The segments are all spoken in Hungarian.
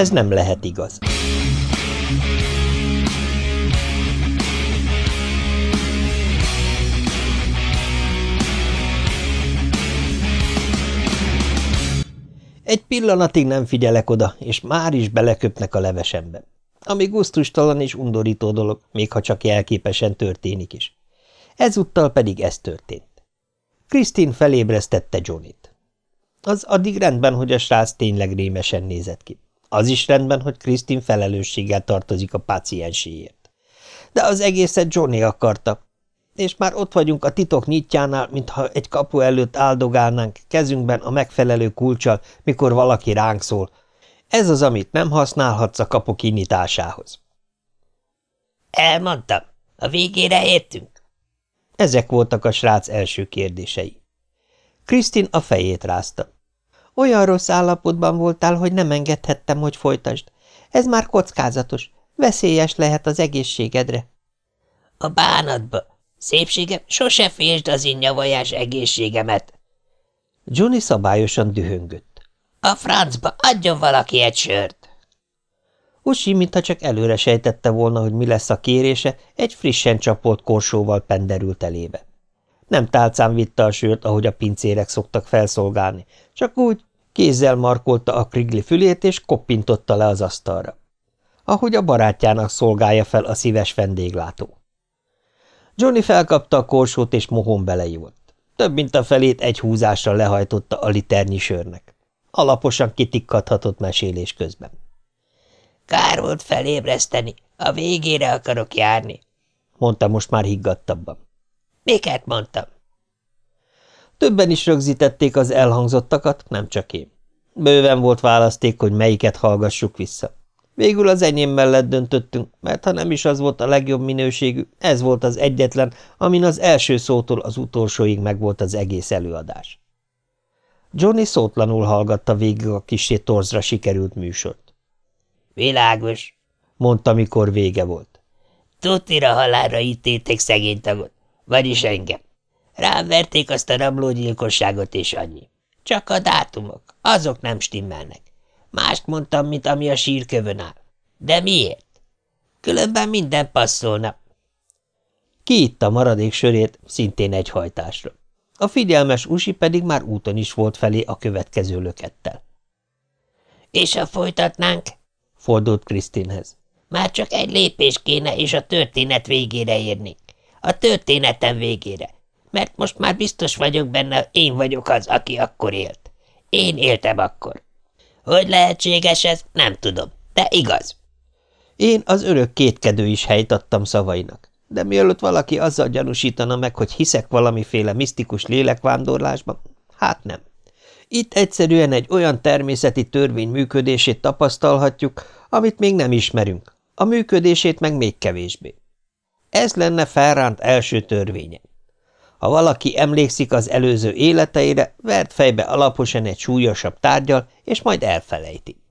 ez nem lehet igaz. Egy pillanatig nem figyelek oda, és már is beleköpnek a levesembe. Ami guztustalan és undorító dolog, még ha csak jelképesen történik is. Ezúttal pedig ez történt. Krisztin felébresztette Johnnyt. Az addig rendben, hogy a srác tényleg rémesen nézett ki. Az is rendben, hogy Krisztin felelősséggel tartozik a pácienséért. De az egészet Johnny akarta, és már ott vagyunk a titok nyitjánál, mintha egy kapu előtt áldogálnánk, kezünkben a megfelelő kulcsal, mikor valaki ránk szól. Ez az, amit nem használhatsz a kapu kinyitásához. Elmondtam. A végére értünk. Ezek voltak a srác első kérdései. Krisztin a fejét rázta. Olyan rossz állapotban voltál, hogy nem engedhettem, hogy folytasd. Ez már kockázatos. Veszélyes lehet az egészségedre. A bánatba. Szépségem, sose fésd az innyavajás egészségemet. Johnny szabályosan dühöngött. A francba adjon valaki egy sört. Usi, mintha csak előre sejtette volna, hogy mi lesz a kérése, egy frissen csapolt korsóval penderült elébe. Nem tálcán vitte a sört, ahogy a pincérek szoktak felszolgálni, csak úgy kézzel markolta a krigli fülét, és koppintotta le az asztalra. Ahogy a barátjának szolgálja fel a szíves vendéglátó. Johnny felkapta a korsót, és mohon beleívott. Több mint a felét egy húzással lehajtotta a liternyi sörnek. Alaposan kitikkadhatott mesélés közben. Kár volt felébreszteni, a végére akarok járni, mondta most már higgadtabban. Miket mondtam? Többen is rögzítették az elhangzottakat, nem csak én. Bőven volt választék, hogy melyiket hallgassuk vissza. Végül az enyém mellett döntöttünk, mert ha nem is az volt a legjobb minőségű, ez volt az egyetlen, amin az első szótól az utolsóig megvolt az egész előadás. Johnny szótlanul hallgatta végig a kisé torzra sikerült műsort. Világos, mondta, mikor vége volt. Tutira halálra ítélték szegény tagot, vagyis engem. Rám verték azt a rablógyilkosságot, és annyi. Csak a dátumok, azok nem stimmelnek. Mást mondtam, mint ami a sírkövön áll. De miért? Különben minden passzolna. A maradék sörét, szintén egy hajtásra. A figyelmes usi pedig már úton is volt felé a következő lökettel. – És ha folytatnánk? – fordult Krisztinhez. – Már csak egy lépés kéne, és a történet végére érnék. A történetem végére. Mert most már biztos vagyok benne, én vagyok az, aki akkor élt. Én éltem akkor. Hogy lehetséges ez, nem tudom, de igaz. Én az örök kétkedő is helyt adtam szavainak, de mielőtt valaki azzal gyanúsítana meg, hogy hiszek valamiféle misztikus lélekvándorlásban, hát nem. Itt egyszerűen egy olyan természeti törvény működését tapasztalhatjuk, amit még nem ismerünk, a működését meg még kevésbé. Ez lenne felránt első törvénye. Ha valaki emlékszik az előző életeire, vert fejbe alaposan egy súlyosabb tárgyal, és majd elfelejti.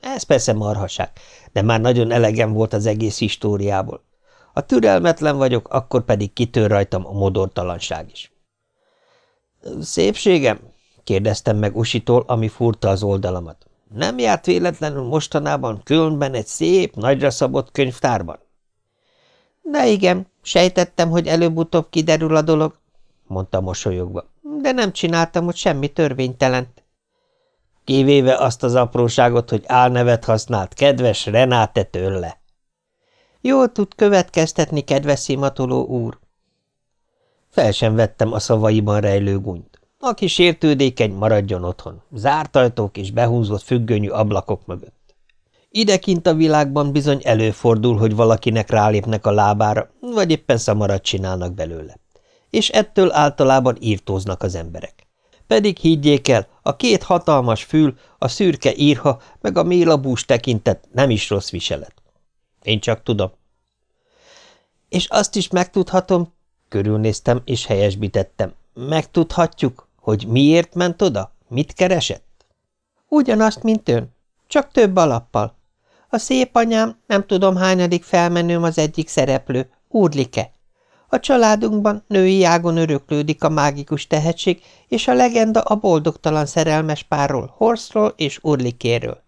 Ez persze marhaság, de már nagyon elegem volt az egész históriából. Ha türelmetlen vagyok, akkor pedig kitör rajtam a modortalanság is. Szépségem? kérdeztem meg Usitól, ami furta az oldalamat. Nem járt véletlenül mostanában különben egy szép, nagyra szabott könyvtárban? De igen, sejtettem, hogy előbb-utóbb kiderül a dolog, mondta mosolyogva, de nem csináltam ott semmi törvénytelent. Kivéve azt az apróságot, hogy álnevet használt, kedves Renáte tőle. Jól tud következtetni, kedves szimatoló úr. Fel sem vettem a szavaiban rejlő gúnyt. Aki sértődékeny, maradjon otthon, zárt ajtók és behúzott függönyű ablakok mögött. Idekint a világban bizony előfordul, hogy valakinek rálépnek a lábára, vagy éppen szamarat csinálnak belőle. És ettől általában írtóznak az emberek. Pedig higgyék el, a két hatalmas fül, a szürke írha, meg a mélabús tekintet nem is rossz viselet. Én csak tudom. És azt is megtudhatom, körülnéztem és helyesbítettem, megtudhatjuk, hogy miért ment oda, mit keresett? Ugyanazt, mint ön, csak több alappal. A szép anyám, nem tudom hányadik felmenőm az egyik szereplő, Úrlike. A családunkban női ágon öröklődik a mágikus tehetség, és a legenda a boldogtalan szerelmes párról, Horszról és Urlikéről.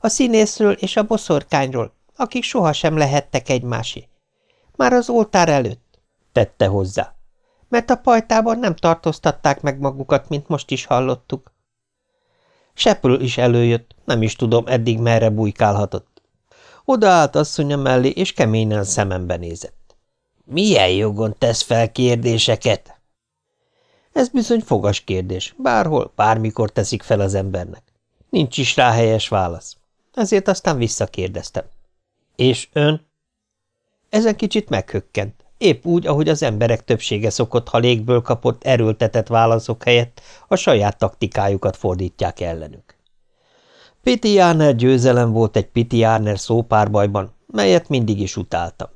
A színészről és a boszorkányról, akik sohasem lehettek egymásé. Már az oltár előtt, tette hozzá. Mert a pajtában nem tartóztatták meg magukat, mint most is hallottuk. Sepül is előjött, nem is tudom, eddig merre bujkálhatott. Odaállt asszonya mellé, és keményen szemembe nézett. Milyen jogon tesz fel kérdéseket? Ez bizony fogas kérdés, bárhol, bármikor teszik fel az embernek. Nincs is rá helyes válasz. Ezért aztán visszakérdeztem. És ön? Ezen kicsit meghökkent. Épp úgy, ahogy az emberek többsége szokott, ha légből kapott erőltetett válaszok helyett a saját taktikájukat fordítják ellenük. Piti Járner győzelem volt egy Piti Járner szópárbajban, melyet mindig is utáltam.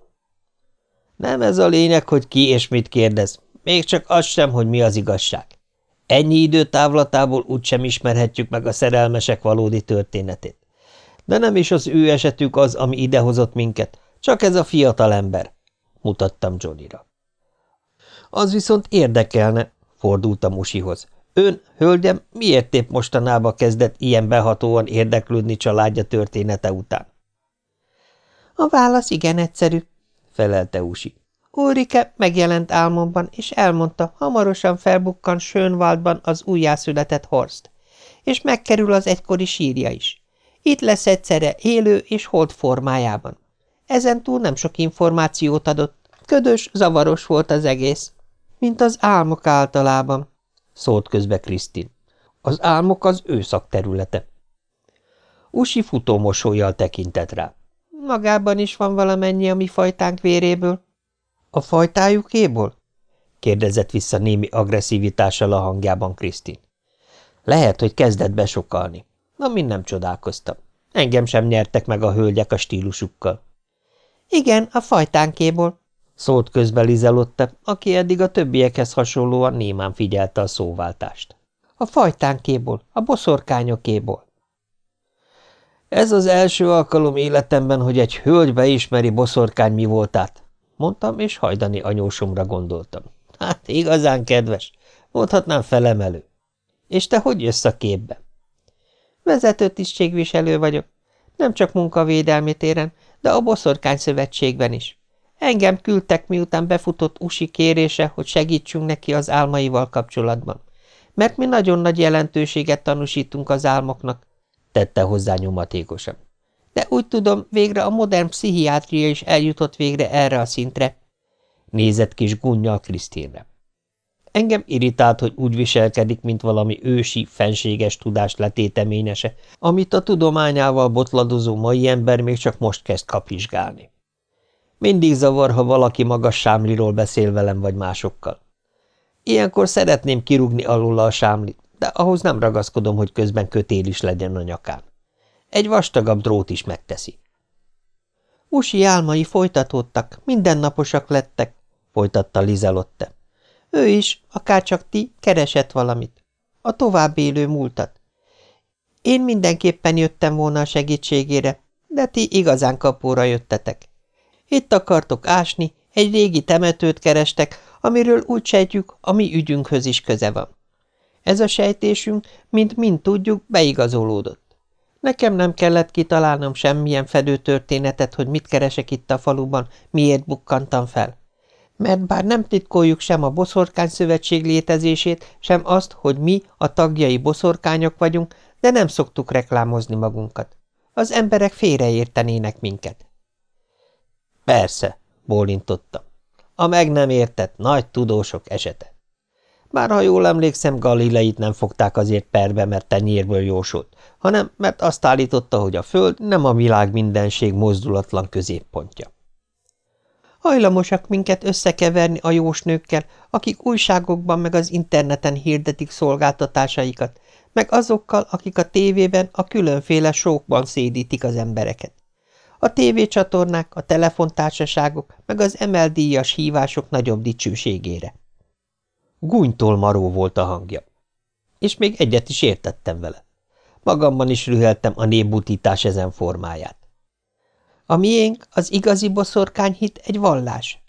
Nem ez a lényeg, hogy ki és mit kérdez, még csak az sem, hogy mi az igazság. Ennyi idő távlatából úgysem ismerhetjük meg a szerelmesek valódi történetét. De nem is az ő esetük az, ami idehozott minket, csak ez a fiatal ember, mutattam Johnnyra. Az viszont érdekelne, fordultam Usihoz. Ön, hölgyem, miért épp mostanában kezdett ilyen behatóan érdeklődni családja története után? A válasz igen egyszerű, felelte Usi. Ulrike megjelent álmomban, és elmondta, hamarosan felbukkan Schönwaldban az újjászületett Horst, és megkerül az egykori sírja is. Itt lesz egyszerre élő és hold formájában. Ezen túl nem sok információt adott, ködös, zavaros volt az egész. Mint az álmok általában, szólt közbe Krisztin. Az álmok az ő szakterülete. Usi futómosolyjal tekintett rá. Magában is van valamennyi a mi fajtánk véréből. A fajtájukéból? kérdezett vissza némi agresszivitással a hangjában Krisztin. Lehet, hogy kezdett besokalni. Amin nem csodálkoztam. Engem sem nyertek meg a hölgyek a stílusukkal. Igen, a fajtánkéból, szólt közbe Lizelotte, aki eddig a többiekhez hasonlóan némán figyelte a szóváltást. A fajtánkéból, a boszorkányokéból. Ez az első alkalom életemben, hogy egy hölgy beismeri boszorkány mi voltát, mondtam, és hajdani anyósomra gondoltam. Hát igazán kedves, mondhatnám felemelő. És te hogy jössz a képbe? Vezető tisztségviselő vagyok, nem csak munkavédelmi téren, de a boszorkány szövetségben is. Engem küldtek, miután befutott Usi kérése, hogy segítsünk neki az álmaival kapcsolatban. Mert mi nagyon nagy jelentőséget tanúsítunk az álmoknak, tette hozzá nyomatékosan. De úgy tudom, végre a modern pszichiátria is eljutott végre erre a szintre. Nézett kis gunnyal Krisztinre. Engem irritált, hogy úgy viselkedik, mint valami ősi, fenséges tudás letéteményese, amit a tudományával botladozó mai ember még csak most kezd kapizsgálni. Mindig zavar, ha valaki magas sámliról beszél velem vagy másokkal. Ilyenkor szeretném kirúgni alul a sámlit, de ahhoz nem ragaszkodom, hogy közben kötél is legyen a nyakán. Egy vastagabb drót is megteszi. Usi álmai folytatódtak, mindennaposak lettek, folytatta Lizelotte. Ő is, akárcsak ti, keresett valamit. A tovább élő múltat. Én mindenképpen jöttem volna a segítségére, de ti igazán kapóra jöttetek. Itt akartok ásni, egy régi temetőt kerestek, amiről úgy sejtjük, a mi ügyünkhöz is köze van. Ez a sejtésünk, mint mind tudjuk, beigazolódott. Nekem nem kellett kitalálnom semmilyen fedő történetet, hogy mit keresek itt a faluban, miért bukkantam fel. Mert bár nem titkoljuk sem a boszorkány szövetség létezését, sem azt, hogy mi a tagjai boszorkányok vagyunk, de nem szoktuk reklámozni magunkat. Az emberek félreértenének minket. Persze, bólintottam. A meg nem értett nagy tudósok esete. Bár ha jól emlékszem, Galileit nem fogták azért perbe, mert tenyérből jósolt, hanem mert azt állította, hogy a Föld nem a világ mindenség mozdulatlan középpontja. Hajlamosak minket összekeverni a jósnőkkel, akik újságokban meg az interneten hirdetik szolgáltatásaikat, meg azokkal, akik a tévében a különféle sókban szédítik az embereket. A tévécsatornák, a telefontársaságok, meg az emeldíjas hívások nagyobb dicsőségére. Gúnytól maró volt a hangja. És még egyet is értettem vele. Magamban is rüheltem a népbutítás ezen formáját. A miénk, az igazi boszorkányhit egy vallás.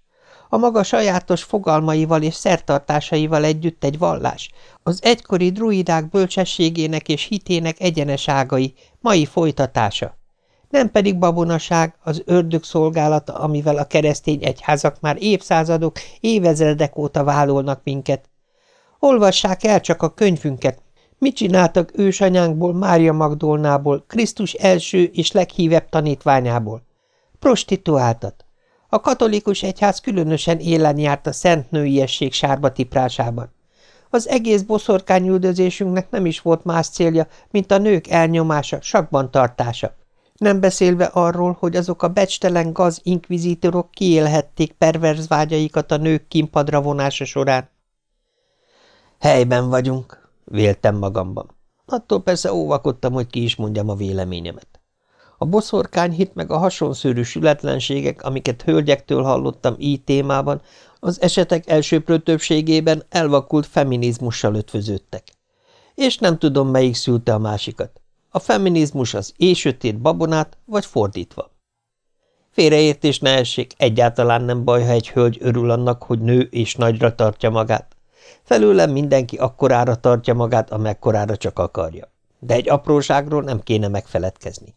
A maga sajátos fogalmaival és szertartásaival együtt egy vallás, az egykori druidák bölcsességének és hitének egyenes ágai, mai folytatása. Nem pedig babonaság, az ördög szolgálata, amivel a keresztény egyházak már évszázadok, évezredek óta válolnak minket. Olvassák el csak a könyvünket, Mit csináltak ősanyánkból, Mária Magdolnából, Krisztus első és leghívebb tanítványából? Prostituáltat. A katolikus egyház különösen élen járt a szent nőiesség sárba tiprásában. Az egész boszorkányüldözésünknek nem is volt más célja, mint a nők elnyomása, sakban tartása. Nem beszélve arról, hogy azok a becstelen gaz inkvizítorok kiélhették perverz vágyaikat a nők kimpadra vonása során. Helyben vagyunk, véltem magamban. Attól persze óvakodtam, hogy ki is mondjam a véleményemet. A boszorkányhit meg a hasonszőrű sületlenségek, amiket hölgyektől hallottam így témában, az esetek elsőprő többségében elvakult feminizmussal ötvöződtek. És nem tudom, melyik szülte a másikat. A feminizmus az éjsötét babonát, vagy fordítva. Félreértés ne essék, egyáltalán nem baj, ha egy hölgy örül annak, hogy nő és nagyra tartja magát. Felőlem mindenki akkorára tartja magát, amekkorára csak akarja. De egy apróságról nem kéne megfeledkezni.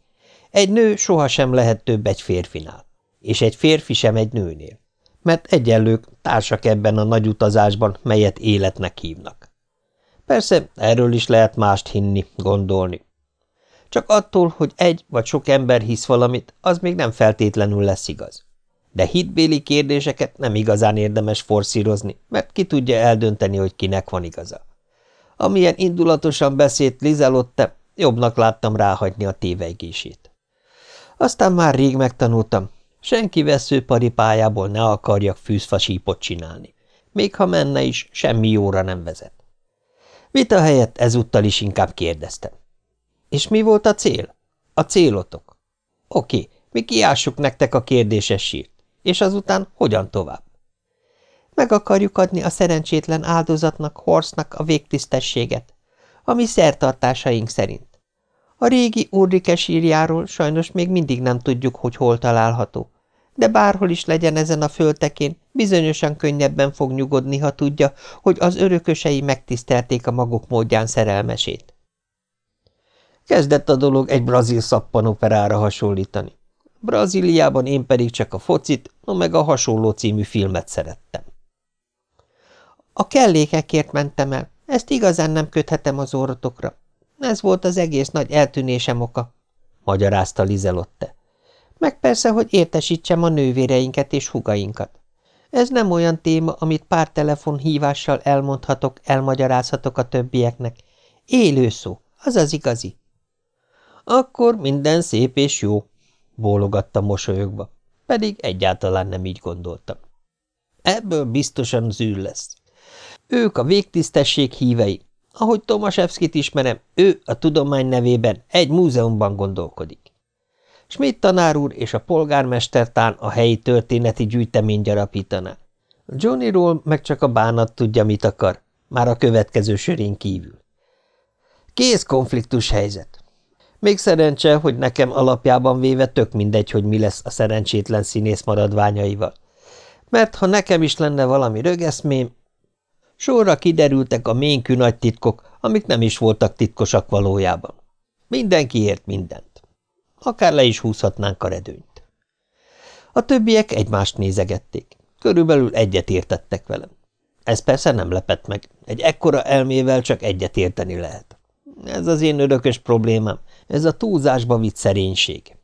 Egy nő sohasem lehet több egy férfinál, és egy férfi sem egy nőnél, mert egyenlők társak ebben a nagy utazásban, melyet életnek hívnak. Persze erről is lehet mást hinni, gondolni. Csak attól, hogy egy vagy sok ember hisz valamit, az még nem feltétlenül lesz igaz de hitbéli kérdéseket nem igazán érdemes forszírozni, mert ki tudja eldönteni, hogy kinek van igaza. Amilyen indulatosan beszélt Lizelotte, jobbnak láttam ráhagyni a tévejgését. Aztán már rég megtanultam, senki veszőparipájából ne akarjak fűzfasípot csinálni. Még ha menne is, semmi jóra nem vezet. Vita helyett ezúttal is inkább kérdeztem. És mi volt a cél? A célotok? Oké, mi kiássuk nektek a kérdéses sírt. És azután hogyan tovább? Meg akarjuk adni a szerencsétlen áldozatnak, Horsznak a végtisztességet, ami szertartásaink szerint. A régi Ulrike sírjáról sajnos még mindig nem tudjuk, hogy hol található, de bárhol is legyen ezen a föltekén, bizonyosan könnyebben fog nyugodni, ha tudja, hogy az örökösei megtisztelték a maguk módján szerelmesét. Kezdett a dolog egy brazil szappanoperára hasonlítani. Brazíliában én pedig csak a focit, no meg a hasonló című filmet szerettem. A kellékekért mentem el, ezt igazán nem köthetem az orrotokra. Ez volt az egész nagy eltűnésem oka, magyarázta Lizelotte. Meg persze, hogy értesítsem a nővéreinket és hugainkat. Ez nem olyan téma, amit pár telefon hívással elmondhatok, elmagyarázhatok a többieknek. Élő szó, az az igazi. Akkor minden szép és jó, bólogattam mosolyogva, pedig egyáltalán nem így gondoltam. Ebből biztosan zűr lesz. Ők a végtisztesség hívei. Ahogy Tomaszewskit ismerem, ő a tudomány nevében egy múzeumban gondolkodik. Schmidt tanár úr és a polgármester tán a helyi történeti gyűjtemény gyarapítaná. Johnnyról meg csak a bánat tudja, mit akar, már a következő sörén kívül. Kész konfliktus helyzet. Még szerencse, hogy nekem alapjában véve tök mindegy, hogy mi lesz a szerencsétlen színész maradványaival. Mert ha nekem is lenne valami rögeszmém, sorra kiderültek a ménkű nagy titkok, amik nem is voltak titkosak valójában. Mindenki ért mindent. Akár le is húzhatnánk a redőnyt. A többiek egymást nézegették. Körülbelül egyet értettek velem. Ez persze nem lepett meg. Egy ekkora elmével csak egyet érteni lehet. Ez az én örökös problémám, ez a túlzásba vitt szerénység.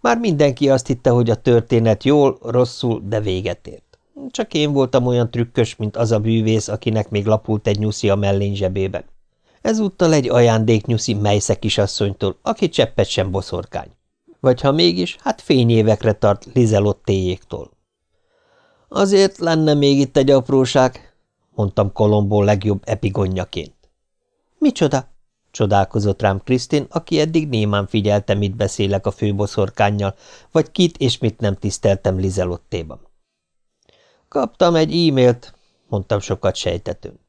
Már mindenki azt hitte, hogy a történet jól, rosszul, de véget ért. Csak én voltam olyan trükkös, mint az a bűvész, akinek még lapult egy nyuszi a mellény zsebében. Ezúttal egy ajándéknyuszi melysze kisasszonytól, aki cseppet sem boszorkány. Vagy ha mégis, hát fényévekre tart Lizelottéjéktól. Azért lenne még itt egy apróság, mondtam Kolombó legjobb epigonjaként. Micsoda? Csodálkozott rám Krisztin, aki eddig némán figyelte, mit beszélek a főboszorkánnyal, vagy kit és mit nem tiszteltem Lizelottéban. Kaptam egy e-mailt, mondtam sokat sejtetőn.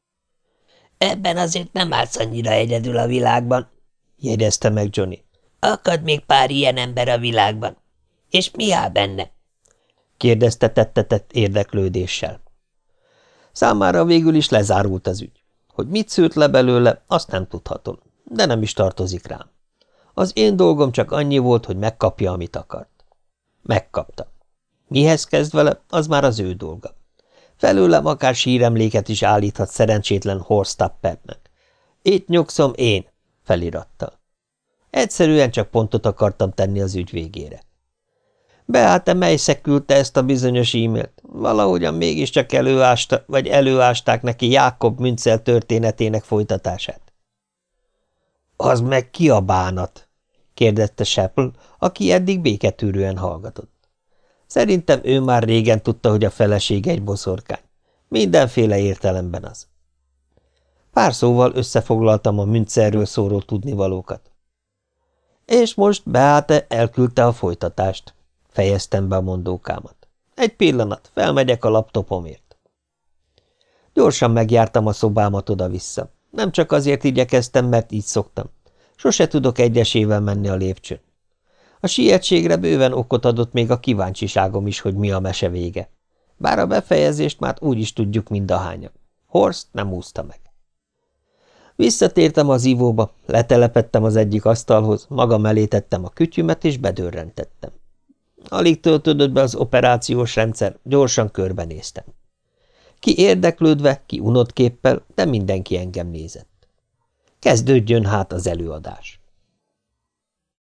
Ebben azért nem állsz annyira egyedül a világban, jegyezte meg Johnny. Akad még pár ilyen ember a világban. És mi áll benne? kérdezte tettetett érdeklődéssel. Számára végül is lezárult az ügy. Hogy mit szűrt le belőle, azt nem tudhatom, de nem is tartozik rám. Az én dolgom csak annyi volt, hogy megkapja, amit akart. Megkapta. Mihez kezd vele, az már az ő dolga. Felőlem akár síremléket is állíthat szerencsétlen Horstappernek. Itt nyugszom én, felirattal. Egyszerűen csak pontot akartam tenni az ügy végére. Beáte Mejszek küldte ezt a bizonyos e-mailt. Valahogyan mégiscsak előásta, vagy előásták neki Jákob Münzel történetének folytatását. – Az meg ki a bánat? – kérdezte Seppel, aki eddig béketűrően hallgatott. Szerintem ő már régen tudta, hogy a feleség egy boszorkány. Mindenféle értelemben az. Pár szóval összefoglaltam a Münzerről szóró tudnivalókat. És most Beáte elküldte a folytatást. Fejeztem be a mondókámat. Egy pillanat, felmegyek a laptopomért. Gyorsan megjártam a szobámat oda-vissza. Nem csak azért igyekeztem, mert így szoktam. Sose tudok egyesével menni a lépcsőn. A sietségre bőven okot adott még a kíváncsiságom is, hogy mi a mese vége. Bár a befejezést már úgy is tudjuk mindahányan. Horst nem úszta meg. Visszatértem az ivóba, letelepettem az egyik asztalhoz, magam elé tettem a kütyümet, és bedörrentettem. Alig töltődött be az operációs rendszer, gyorsan körbenéztem. Ki érdeklődve, ki unott képpel, de mindenki engem nézett. Kezdődjön hát az előadás.